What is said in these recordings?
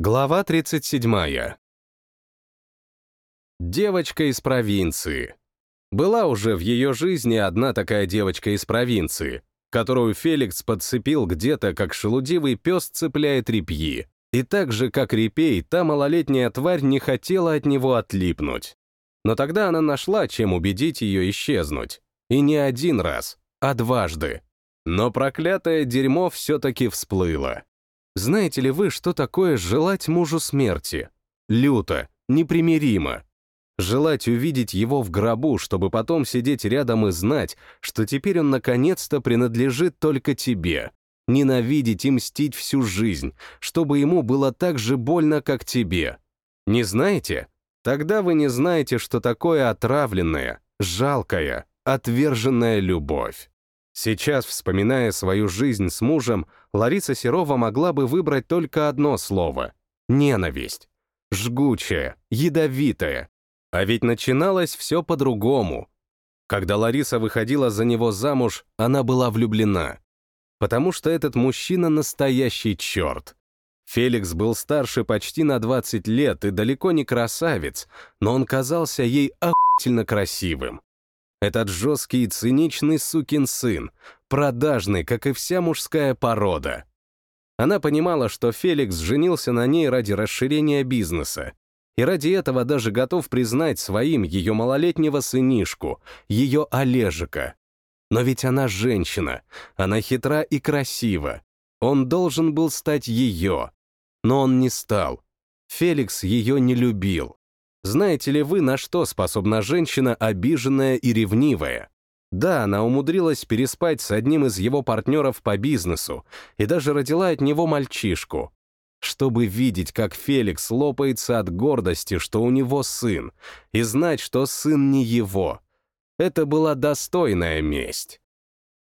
Глава 37. Девочка из провинции. Была уже в ее жизни одна такая девочка из провинции, которую Феликс подцепил где-то, как шелудивый пес цепляет репьи. И так же, как репей, та малолетняя тварь не хотела от него отлипнуть. Но тогда она нашла, чем убедить ее исчезнуть. И не один раз, а дважды. Но проклятое дерьмо все-таки всплыло. Знаете ли вы, что такое желать мужу смерти? Люто, непримиримо. Желать увидеть его в гробу, чтобы потом сидеть рядом и знать, что теперь он наконец-то принадлежит только тебе. Ненавидеть и мстить всю жизнь, чтобы ему было так же больно, как тебе. Не знаете? Тогда вы не знаете, что такое отравленная, жалкая, отверженная любовь. Сейчас, вспоминая свою жизнь с мужем, Лариса Серова могла бы выбрать только одно слово — ненависть. Жгучая, ядовитая. А ведь начиналось все по-другому. Когда Лариса выходила за него замуж, она была влюблена. Потому что этот мужчина настоящий черт. Феликс был старше почти на 20 лет и далеко не красавец, но он казался ей охуительно красивым. Этот жесткий и циничный сукин сын, продажный, как и вся мужская порода. Она понимала, что Феликс женился на ней ради расширения бизнеса, и ради этого даже готов признать своим ее малолетнего сынишку, ее Олежика. Но ведь она женщина, она хитра и красива. Он должен был стать ее, но он не стал. Феликс ее не любил. Знаете ли вы, на что способна женщина обиженная и ревнивая? Да, она умудрилась переспать с одним из его партнеров по бизнесу и даже родила от него мальчишку. Чтобы видеть, как Феликс лопается от гордости, что у него сын, и знать, что сын не его. Это была достойная месть.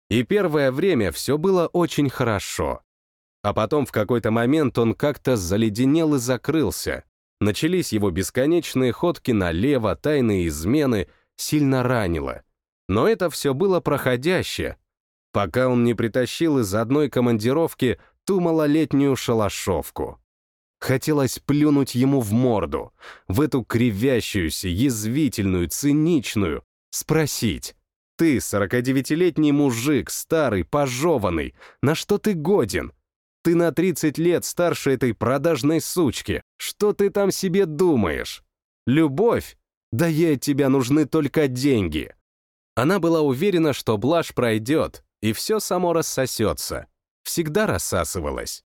И первое время все было очень хорошо. А потом в какой-то момент он как-то заледенел и закрылся, Начались его бесконечные ходки налево, тайные измены, сильно ранило. Но это все было проходящее, пока он не притащил из одной командировки ту малолетнюю шалашовку. Хотелось плюнуть ему в морду, в эту кривящуюся, язвительную, циничную, спросить, «Ты, 49-летний мужик, старый, пожеванный, на что ты годен? Ты на 30 лет старше этой продажной сучки. Что ты там себе думаешь? Любовь? Да ей от тебя нужны только деньги. Она была уверена, что блажь пройдет, и все само рассосется. Всегда рассасывалась.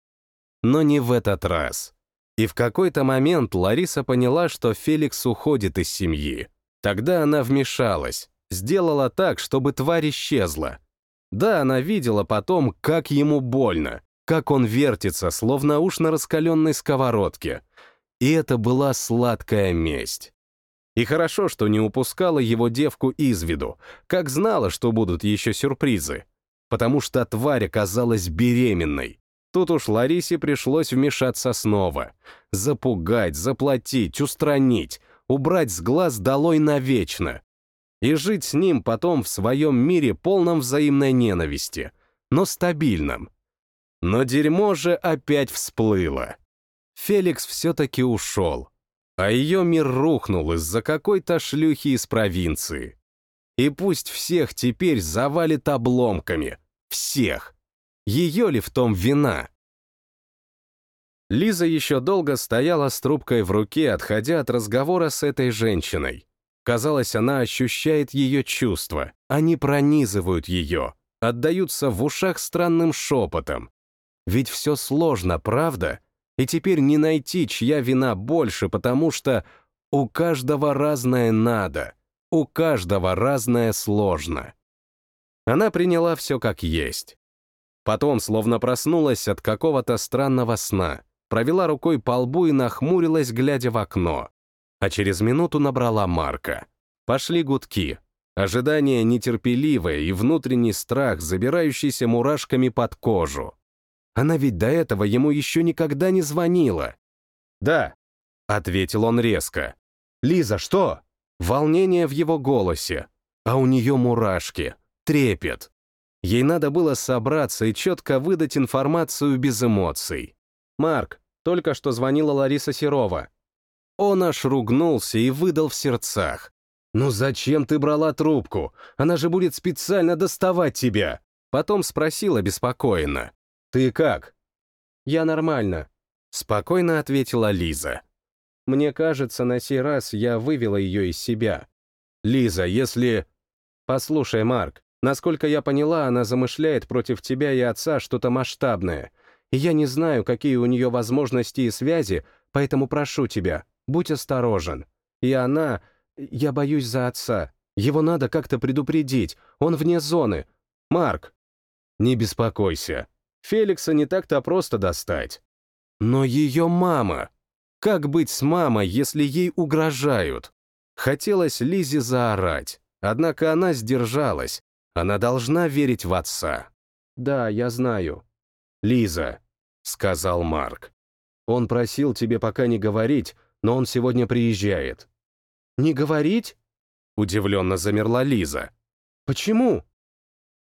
Но не в этот раз. И в какой-то момент Лариса поняла, что Феликс уходит из семьи. Тогда она вмешалась, сделала так, чтобы тварь исчезла. Да, она видела потом, как ему больно, как он вертится, словно уж на раскаленной сковородке. И это была сладкая месть. И хорошо, что не упускала его девку из виду, как знала, что будут еще сюрпризы. Потому что тварь оказалась беременной. Тут уж Ларисе пришлось вмешаться снова. Запугать, заплатить, устранить, убрать с глаз долой навечно. И жить с ним потом в своем мире полном взаимной ненависти, но стабильном. Но дерьмо же опять всплыло. Феликс все-таки ушел, а ее мир рухнул из-за какой-то шлюхи из провинции. И пусть всех теперь завалит обломками. Всех. Ее ли в том вина? Лиза еще долго стояла с трубкой в руке, отходя от разговора с этой женщиной. Казалось, она ощущает ее чувства. Они пронизывают ее, отдаются в ушах странным шепотом. Ведь все сложно, правда? И теперь не найти, чья вина больше, потому что у каждого разное надо, у каждого разное сложно. Она приняла все как есть. Потом словно проснулась от какого-то странного сна, провела рукой по лбу и нахмурилась, глядя в окно. А через минуту набрала Марка. Пошли гудки. Ожидание нетерпеливое и внутренний страх, забирающийся мурашками под кожу. Она ведь до этого ему еще никогда не звонила. «Да», — ответил он резко. «Лиза, что?» Волнение в его голосе, а у нее мурашки, трепет. Ей надо было собраться и четко выдать информацию без эмоций. «Марк, Только что звонила Лариса Серова. Он аж ругнулся и выдал в сердцах. «Ну зачем ты брала трубку? Она же будет специально доставать тебя!» Потом спросила беспокойно. «Ты как?» «Я нормально», — спокойно ответила Лиза. «Мне кажется, на сей раз я вывела ее из себя». «Лиза, если...» «Послушай, Марк, насколько я поняла, она замышляет против тебя и отца что-то масштабное. Я не знаю, какие у нее возможности и связи, поэтому прошу тебя, будь осторожен. И она... Я боюсь за отца. Его надо как-то предупредить. Он вне зоны. Марк, не беспокойся. Феликса не так-то просто достать. Но ее мама... Как быть с мамой, если ей угрожают? Хотелось Лизе заорать, однако она сдержалась. Она должна верить в отца. «Да, я знаю». «Лиза», — сказал Марк. «Он просил тебе пока не говорить, но он сегодня приезжает». «Не говорить?» — удивленно замерла Лиза. «Почему?»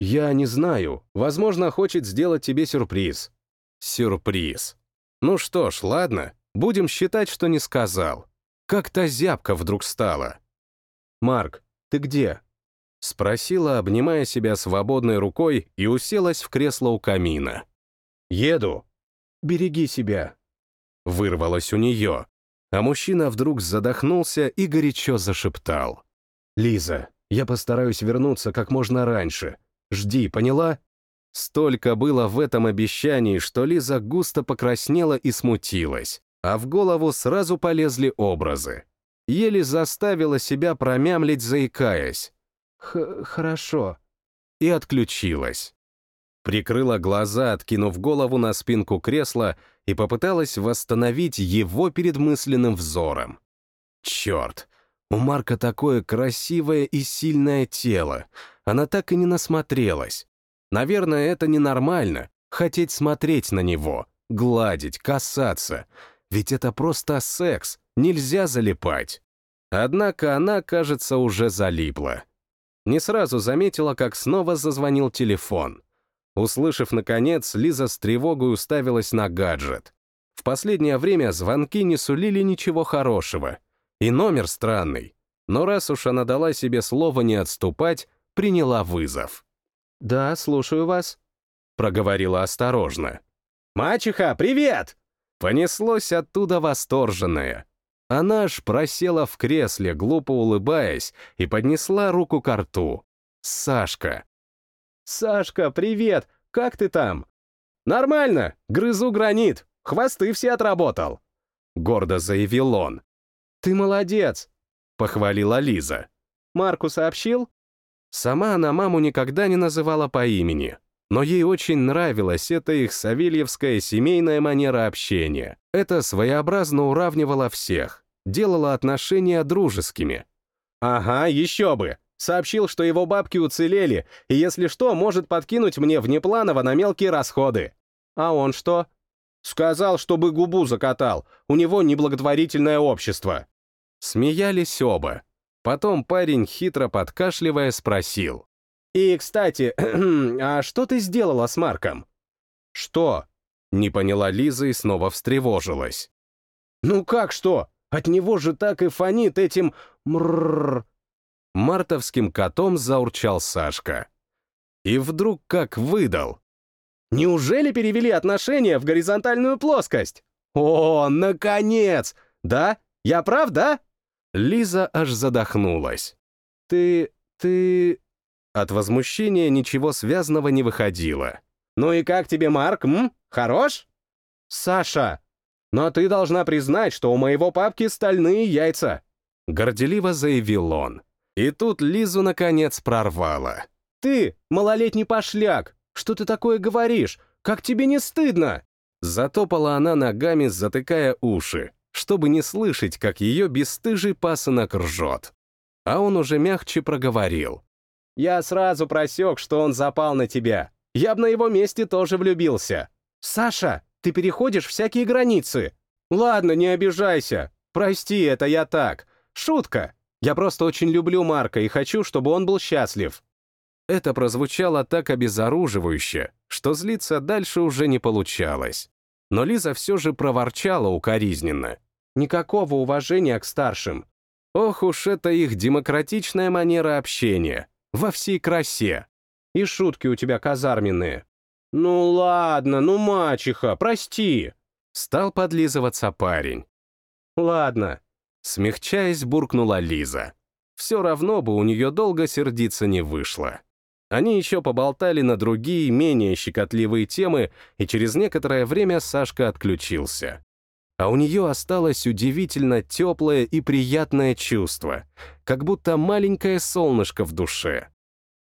«Я не знаю. Возможно, хочет сделать тебе сюрприз». «Сюрприз. Ну что ж, ладно, будем считать, что не сказал. Как-то зябко вдруг стало». «Марк, ты где?» Спросила, обнимая себя свободной рукой, и уселась в кресло у камина. «Еду». «Береги себя». Вырвалось у нее, а мужчина вдруг задохнулся и горячо зашептал. «Лиза, я постараюсь вернуться как можно раньше. Жди, поняла?» Столько было в этом обещании, что Лиза густо покраснела и смутилась, а в голову сразу полезли образы. Еле заставила себя промямлить, заикаясь. «Хорошо». И отключилась. Прикрыла глаза, откинув голову на спинку кресла, и попыталась восстановить его перед мысленным взором. Черт, у Марка такое красивое и сильное тело, она так и не насмотрелась. Наверное, это ненормально — хотеть смотреть на него, гладить, касаться. Ведь это просто секс, нельзя залипать. Однако она, кажется, уже залипла. Не сразу заметила, как снова зазвонил телефон. Услышав, наконец, Лиза с тревогой уставилась на гаджет. В последнее время звонки не сулили ничего хорошего. И номер странный. Но раз уж она дала себе слово не отступать, приняла вызов. «Да, слушаю вас», — проговорила осторожно. «Мачеха, привет!» Понеслось оттуда восторженное. Она аж просела в кресле, глупо улыбаясь, и поднесла руку к рту. Сашка. «Сашка, привет! Как ты там?» «Нормально! Грызу гранит! Хвосты все отработал!» Гордо заявил он. «Ты молодец!» — похвалила Лиза. «Марку сообщил?» Сама она маму никогда не называла по имени, но ей очень нравилась эта их савельевская семейная манера общения. Это своеобразно уравнивало всех, делало отношения дружескими. «Ага, еще бы!» Сообщил, что его бабки уцелели, и если что, может подкинуть мне внепланово на мелкие расходы. А он что? Сказал, чтобы губу закатал, у него неблаготворительное общество. Смеялись оба. Потом парень, хитро подкашливая, спросил. «И, кстати, а что ты сделала с Марком?» «Что?» — не поняла Лиза и снова встревожилась. «Ну как что? От него же так и фонит этим мрррр!» Мартовским котом заурчал Сашка. И вдруг как выдал. «Неужели перевели отношения в горизонтальную плоскость? О, наконец! Да? Я прав, да?» Лиза аж задохнулась. «Ты... ты...» От возмущения ничего связанного не выходило. «Ну и как тебе, Марк, м? Хорош?» «Саша, но ты должна признать, что у моего папки стальные яйца», — горделиво заявил он. И тут Лизу, наконец, прорвало. «Ты, малолетний пошляк, что ты такое говоришь? Как тебе не стыдно?» Затопала она ногами, затыкая уши чтобы не слышать, как ее бесстыжий пасынок ржет. А он уже мягче проговорил. «Я сразу просек, что он запал на тебя. Я б на его месте тоже влюбился. Саша, ты переходишь всякие границы. Ладно, не обижайся. Прости, это я так. Шутка. Я просто очень люблю Марка и хочу, чтобы он был счастлив». Это прозвучало так обезоруживающе, что злиться дальше уже не получалось. но Лиза все же проворчала укоризненно. Никакого уважения к старшим. Ох уж это их демократичная манера общения. Во всей красе. И шутки у тебя казарменные. «Ну ладно, ну мачеха, прости!» Стал подлизываться парень. «Ладно», — смягчаясь, буркнула Лиза. Все равно бы у нее долго сердиться не вышло. Они еще поболтали на другие, менее щекотливые темы, и через некоторое время Сашка отключился. А у нее осталось удивительно теплое и приятное чувство, как будто маленькое солнышко в душе.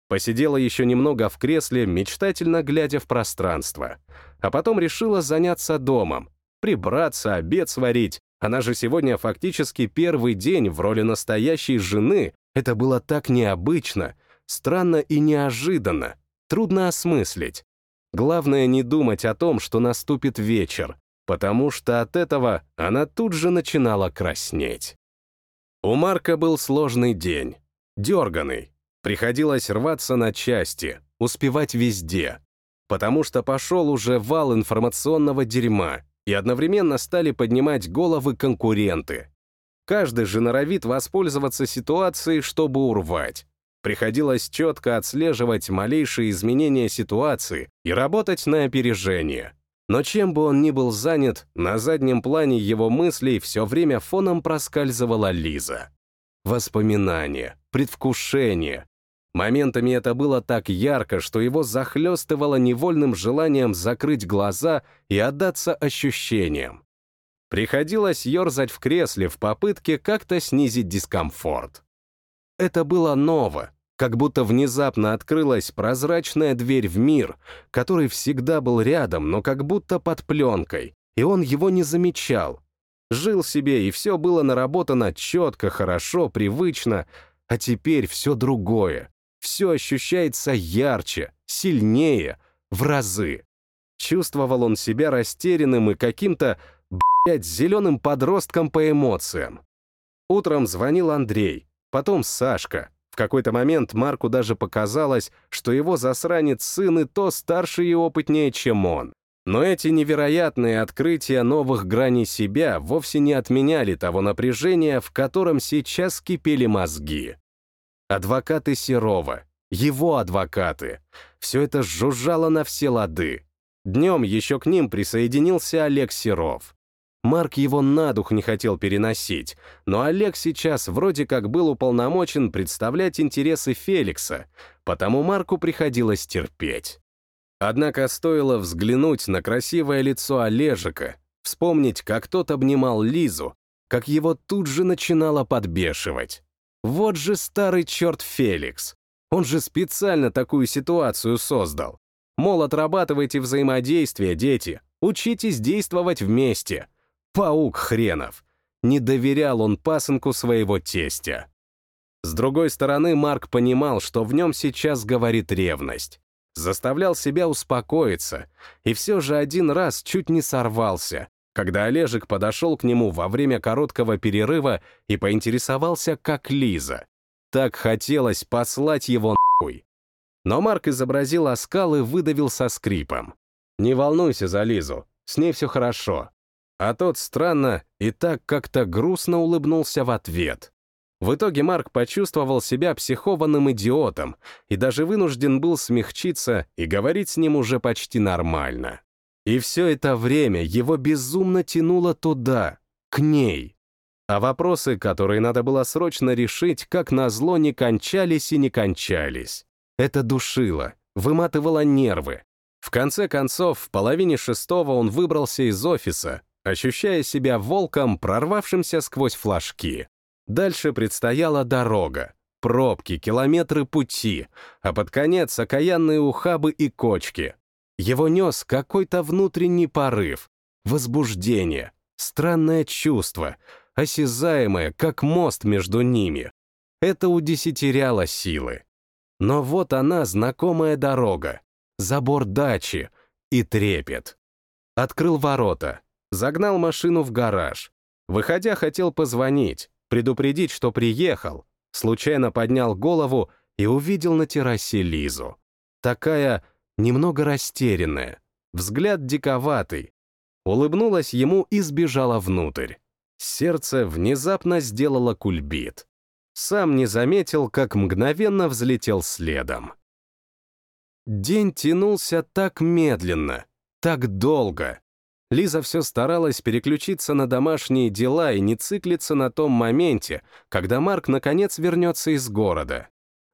Посидела еще немного в кресле, мечтательно глядя в пространство. А потом решила заняться домом, прибраться, обед сварить. Она же сегодня фактически первый день в роли настоящей жены. Это было так необычно, странно и неожиданно, трудно осмыслить. Главное не думать о том, что наступит вечер, потому что от этого она тут же начинала краснеть. У Марка был сложный день, дерганый. Приходилось рваться на части, успевать везде, потому что пошел уже вал информационного дерьма, и одновременно стали поднимать головы конкуренты. Каждый же норовит воспользоваться ситуацией, чтобы урвать. Приходилось четко отслеживать малейшие изменения ситуации и работать на опережение. Но чем бы он ни был занят, на заднем плане его мыслей все время фоном проскальзывала Лиза. Воспоминания, предвкушение, Моментами это было так ярко, что его захлестывало невольным желанием закрыть глаза и отдаться ощущениям. Приходилось ерзать в кресле в попытке как-то снизить дискомфорт. Это было ново, как будто внезапно открылась прозрачная дверь в мир, который всегда был рядом, но как будто под пленкой, и он его не замечал. Жил себе, и все было наработано четко, хорошо, привычно, а теперь все другое все ощущается ярче, сильнее, в разы. Чувствовал он себя растерянным и каким-то, блядь, зеленым подростком по эмоциям. Утром звонил Андрей, потом Сашка. В какой-то момент Марку даже показалось, что его засранец сын и то старше и опытнее, чем он. Но эти невероятные открытия новых граней себя вовсе не отменяли того напряжения, в котором сейчас кипели мозги. Адвокаты Серова, его адвокаты. Все это жужжало на все лады. Днем еще к ним присоединился Олег Серов. Марк его на дух не хотел переносить, но Олег сейчас вроде как был уполномочен представлять интересы Феликса, потому Марку приходилось терпеть. Однако стоило взглянуть на красивое лицо Олежика, вспомнить, как тот обнимал Лизу, как его тут же начинало подбешивать. Вот же старый черт Феликс. Он же специально такую ситуацию создал. Мол, отрабатывайте взаимодействие, дети. Учитесь действовать вместе. Паук хренов. Не доверял он пасынку своего тестя. С другой стороны, Марк понимал, что в нем сейчас говорит ревность. Заставлял себя успокоиться, и все же один раз чуть не сорвался, когда Олежек подошел к нему во время короткого перерыва и поинтересовался, как Лиза. Так хотелось послать его нахуй. Но Марк изобразил оскал и выдавил со скрипом. «Не волнуйся за Лизу, с ней все хорошо». А тот странно и так как-то грустно улыбнулся в ответ. В итоге Марк почувствовал себя психованным идиотом и даже вынужден был смягчиться и говорить с ним уже почти нормально. И все это время его безумно тянуло туда, к ней. А вопросы, которые надо было срочно решить, как назло, не кончались и не кончались. Это душило, выматывало нервы. В конце концов, в половине шестого он выбрался из офиса, ощущая себя волком, прорвавшимся сквозь флажки. Дальше предстояла дорога, пробки, километры пути, а под конец окаянные ухабы и кочки, его нес какой-то внутренний порыв, возбуждение, странное чувство, осязаемое, как мост между ними. Это удесятеряло силы. Но вот она, знакомая дорога, забор дачи и трепет. Открыл ворота, загнал машину в гараж. Выходя, хотел позвонить, предупредить, что приехал. Случайно поднял голову и увидел на террасе Лизу. Такая немного растерянная, взгляд диковатый. улыбнулась ему и сбежала внутрь. Сердце внезапно сделало кульбит. Сам не заметил, как мгновенно взлетел следом. День тянулся так медленно, так долго. Лиза все старалась переключиться на домашние дела и не циклиться на том моменте, когда Марк наконец вернется из города.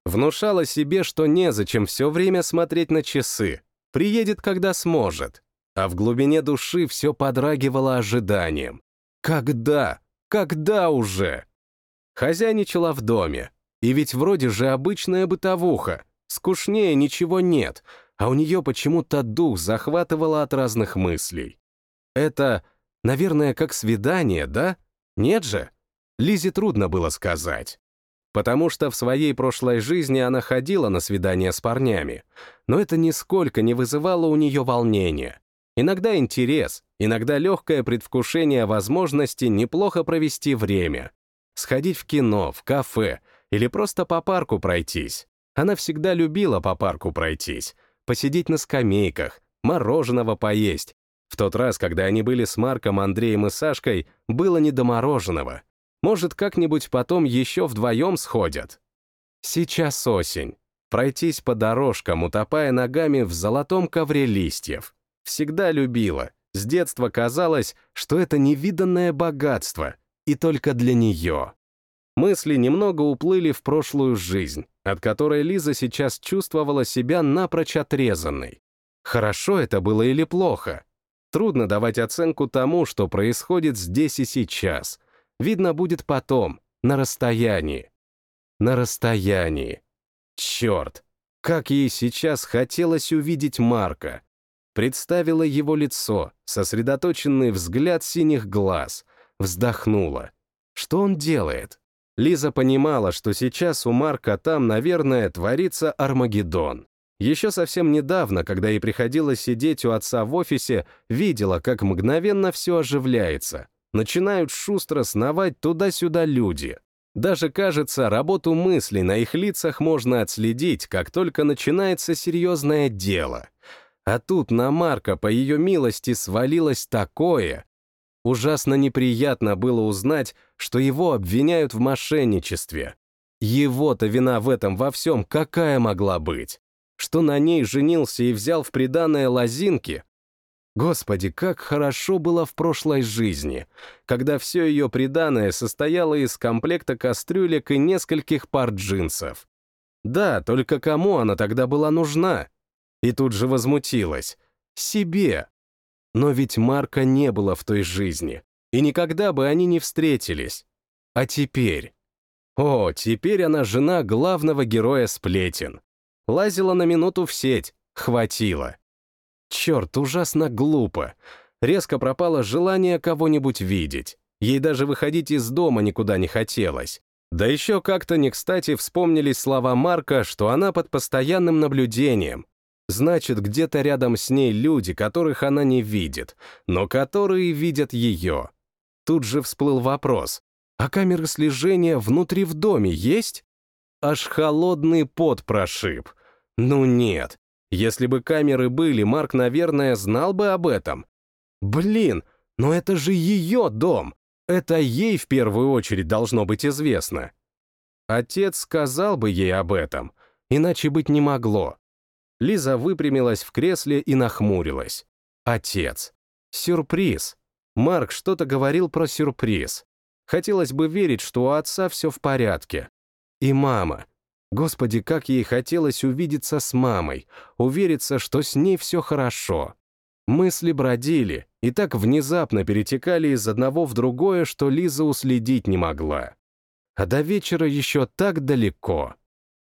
Внушала себе, что незачем все время смотреть на часы, приедет, когда сможет. А в глубине души все подрагивало ожиданием. Когда? Когда уже? Хозяйничала в доме. И ведь вроде же обычная бытовуха. Скучнее ничего нет, а у нее почему-то дух захватывало от разных мыслей. Это, наверное, как свидание, да? Нет же? Лизе трудно было сказать. Потому что в своей прошлой жизни она ходила на свидания с парнями, но это нисколько не вызывало у нее волнения. Иногда интерес, иногда легкое предвкушение возможности неплохо провести время. Сходить в кино, в кафе или просто по парку пройтись. Она всегда любила по парку пройтись, посидеть на скамейках, мороженого поесть. В тот раз, когда они были с Марком, Андреем и Сашкой, было не до мороженого. Может, как-нибудь потом еще вдвоем сходят. Сейчас осень. Пройтись по дорожкам, утопая ногами в золотом ковре листьев. Всегда любила. С детства казалось, что это невиданное богатство, и только для нее. Мысли немного уплыли в прошлую жизнь, от которой Лиза сейчас чувствовала себя напрочь отрезанной. Хорошо это было или плохо? Трудно давать оценку тому, что происходит здесь и сейчас. Видно будет потом, на расстоянии. На расстоянии. Черт, как ей сейчас хотелось увидеть Марка. Представила его лицо, сосредоточенный взгляд синих глаз, вздохнула. Что он делает? Лиза понимала, что сейчас у Марка там, наверное, творится Армагеддон. Еще совсем недавно, когда ей приходилось сидеть у отца в офисе, видела, как мгновенно все оживляется. Начинают шустро сновать туда-сюда люди. Даже, кажется, работу мыслей на их лицах можно отследить, как только начинается серьезное дело. А тут на Марка, по ее милости, свалилось такое. Ужасно неприятно было узнать, что его обвиняют в мошенничестве. Его-то вина в этом во всем какая могла быть? Что на ней женился и взял в приданное лозинки? Господи, как хорошо было в прошлой жизни, когда все ее приданное состояло из комплекта кастрюлек и нескольких пар джинсов. Да, только кому она тогда была нужна? И тут же возмутилась. Себе. Но ведь Марка не было в той жизни, и никогда бы они не встретились. А теперь? О, теперь она жена главного героя сплетен. Лазила на минуту в сеть, хватило. Черт, ужасно глупо. Резко пропало желание кого-нибудь видеть. Ей даже выходить из дома никуда не хотелось. Да еще как-то не кстати вспомнились слова Марка, что она под постоянным наблюдением, Значит, где-то рядом с ней люди, которых она не видит, но которые видят ее. Тут же всплыл вопрос, а камеры слежения внутри в доме есть? Аж холодный пот прошиб. Ну нет, если бы камеры были, Марк, наверное, знал бы об этом. Блин, но это же ее дом. Это ей в первую очередь должно быть известно. Отец сказал бы ей об этом, иначе быть не могло. Лиза выпрямилась в кресле и нахмурилась. Отец. Сюрприз. Марк что-то говорил про сюрприз. Хотелось бы верить, что у отца все в порядке. И мама. Господи, как ей хотелось увидеться с мамой, увериться, что с ней все хорошо. Мысли бродили и так внезапно перетекали из одного в другое, что Лиза уследить не могла. А до вечера еще так далеко.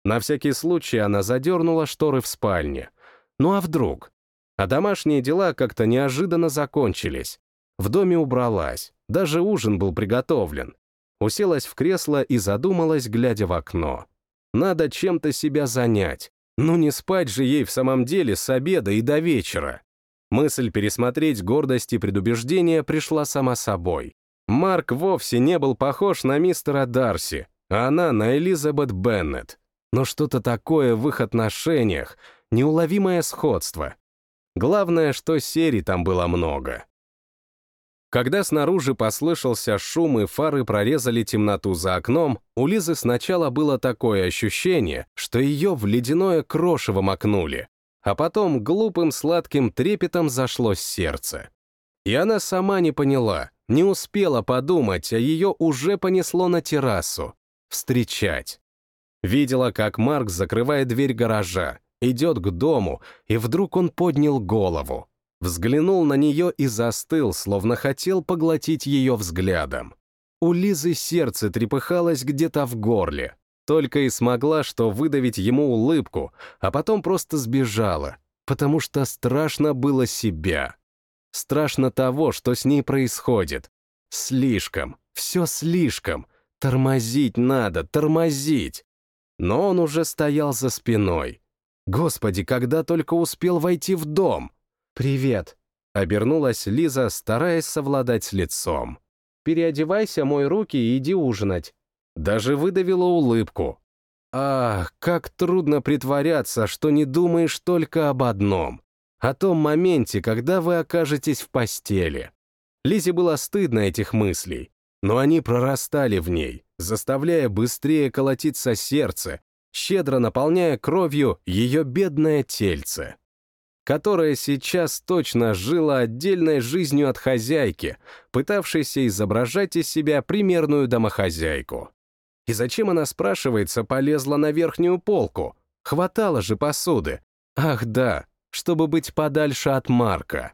На всякий случай она задернула шторы в спальне. Ну а вдруг? А домашние дела как-то неожиданно закончились. В доме убралась, даже ужин был приготовлен. Уселась в кресло и задумалась, глядя в окно. Надо чем-то себя занять. Ну не спать же ей в самом деле с обеда и до вечера. Мысль пересмотреть гордость и предубеждение пришла сама собой. Марк вовсе не был похож на мистера Дарси, а она на Элизабет Беннет но что-то такое в их отношениях, неуловимое сходство. Главное, что серий там было много. Когда снаружи послышался шум и фары прорезали темноту за окном, у Лизы сначала было такое ощущение, что ее в ледяное крошево макнули, а потом глупым сладким трепетом зашлось сердце. И она сама не поняла, не успела подумать, а ее уже понесло на террасу. Встречать. Видела, как Марк закрывает дверь гаража, идет к дому, и вдруг он поднял голову. Взглянул на нее и застыл, словно хотел поглотить ее взглядом. У Лизы сердце трепыхалось где-то в горле. Только и смогла, что выдавить ему улыбку, а потом просто сбежала, потому что страшно было себя. Страшно того, что с ней происходит. Слишком, все слишком. Тормозить надо, тормозить. Но он уже стоял за спиной. Господи, когда только успел войти в дом. «Привет», — обернулась Лиза, стараясь совладать с лицом. «Переодевайся, мой руки и иди ужинать». Даже выдавила улыбку. Ах, как трудно притворяться, что не думаешь только об одном. О том моменте, когда вы окажетесь в постели. Лизе было стыдно этих мыслей, но они прорастали в ней, заставляя быстрее колотиться сердце, щедро наполняя кровью ее бедное тельце которая сейчас точно жила отдельной жизнью от хозяйки, пытавшейся изображать из себя примерную домохозяйку. И зачем она, спрашивается, полезла на верхнюю полку? Хватало же посуды. Ах да, чтобы быть подальше от Марка.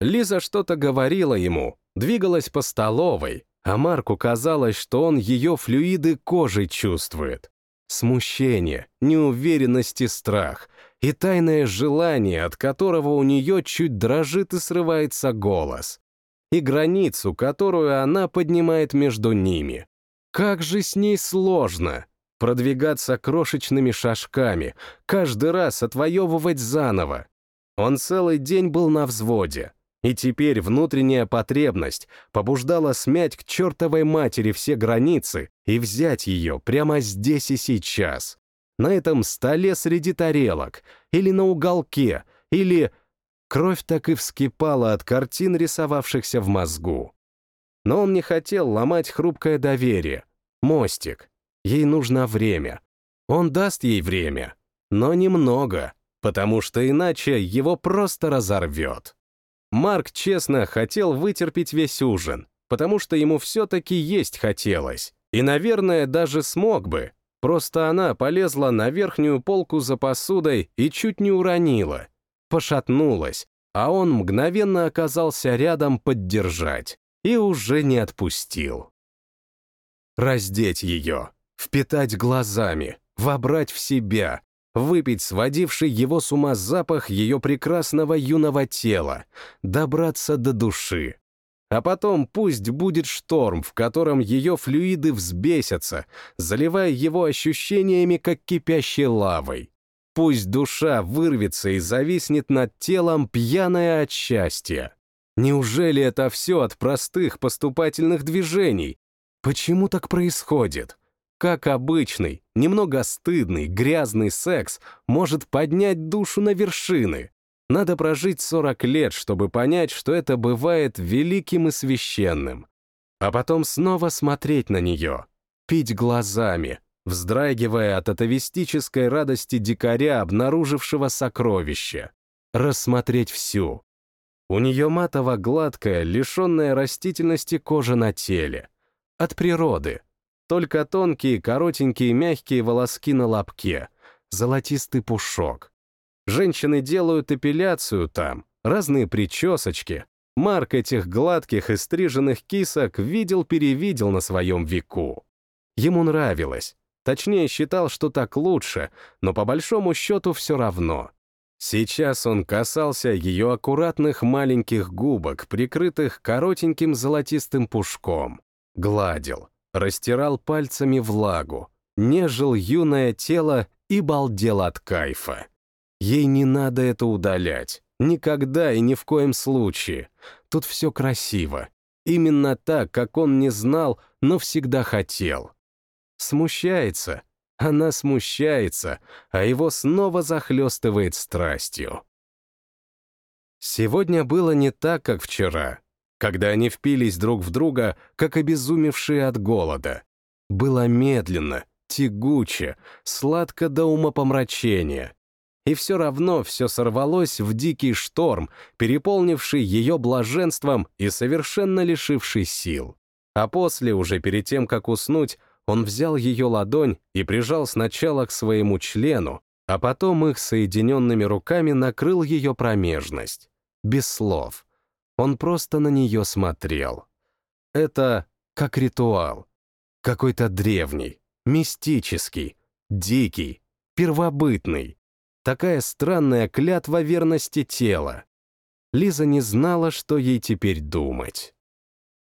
Лиза что-то говорила ему, двигалась по столовой, а Марку казалось, что он ее флюиды кожей чувствует. Смущение, неуверенность и страх, и тайное желание, от которого у нее чуть дрожит и срывается голос, и границу, которую она поднимает между ними. Как же с ней сложно продвигаться крошечными шажками, каждый раз отвоевывать заново. Он целый день был на взводе, и теперь внутренняя потребность побуждала смять к чертовой матери все границы и взять ее прямо здесь и сейчас на этом столе среди тарелок, или на уголке, или... Кровь так и вскипала от картин, рисовавшихся в мозгу. Но он не хотел ломать хрупкое доверие. Мостик. Ей нужно время. Он даст ей время, но немного, потому что иначе его просто разорвет. Марк честно хотел вытерпеть весь ужин, потому что ему все-таки есть хотелось, и, наверное, даже смог бы, Просто она полезла на верхнюю полку за посудой и чуть не уронила. Пошатнулась, а он мгновенно оказался рядом поддержать и уже не отпустил. Раздеть ее, впитать глазами, вобрать в себя, выпить сводивший его с ума запах ее прекрасного юного тела, добраться до души, а потом пусть будет шторм, в котором ее флюиды взбесятся, заливая его ощущениями, как кипящей лавой. Пусть душа вырвется и зависнет над телом, пьяная от счастья. Неужели это все от простых поступательных движений? Почему так происходит? Как обычный, немного стыдный, грязный секс может поднять душу на вершины? Надо прожить 40 лет, чтобы понять, что это бывает великим и священным. А потом снова смотреть на нее, пить глазами, вздрагивая от атовистической радости дикаря, обнаружившего сокровище. Рассмотреть всю. У нее матово-гладкая, лишенная растительности кожа на теле. От природы. Только тонкие, коротенькие, мягкие волоски на лобке. Золотистый пушок. Женщины делают эпиляцию там, разные причесочки. Марк этих гладких и стриженных кисок видел-перевидел на своем веку. Ему нравилось. Точнее, считал, что так лучше, но по большому счету все равно. Сейчас он касался ее аккуратных маленьких губок, прикрытых коротеньким золотистым пушком. Гладил, растирал пальцами влагу, нежил юное тело и балдел от кайфа. Ей не надо это удалять. Никогда и ни в коем случае. Тут все красиво. Именно так, как он не знал, но всегда хотел. Смущается. Она смущается, а его снова захлестывает страстью. Сегодня было не так, как вчера. Когда они впились друг в друга, как обезумевшие от голода. Было медленно, тягуче, сладко до умопомрачения. И все равно все сорвалось в дикий шторм, переполнивший ее блаженством и совершенно лишивший сил. А после, уже перед тем, как уснуть, он взял ее ладонь и прижал сначала к своему члену, а потом их соединенными руками накрыл ее промежность. Без слов. Он просто на нее смотрел. Это как ритуал. Какой-то древний, мистический, дикий, первобытный. Такая странная клятва верности тела. Лиза не знала, что ей теперь думать.